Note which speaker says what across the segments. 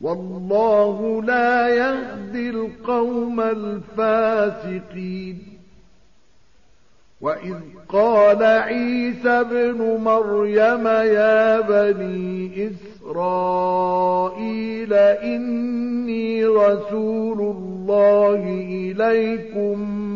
Speaker 1: والله لا يهدي القوم الفاسقين. وإذ قال عيسى ابن مريم يا بني إسرائيل إني رسول الله إليكم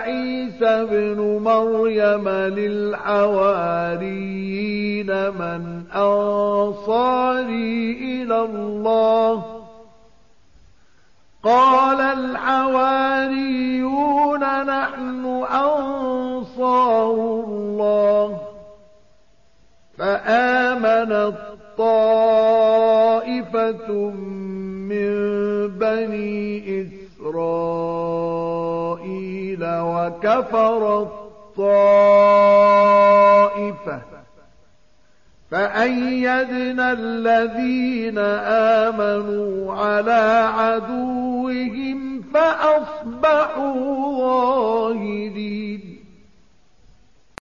Speaker 1: عيسى بن مريم للحواريين من أنصاري إلى الله. قال الحواريون نحن أنصار الله. فآمنت طائفة من بني إسرائيل. وكفر الطائفة. فأيدنا الذين آمنوا على عدوهم فأصبحوا ظاهرين.